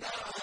إِلَىٰ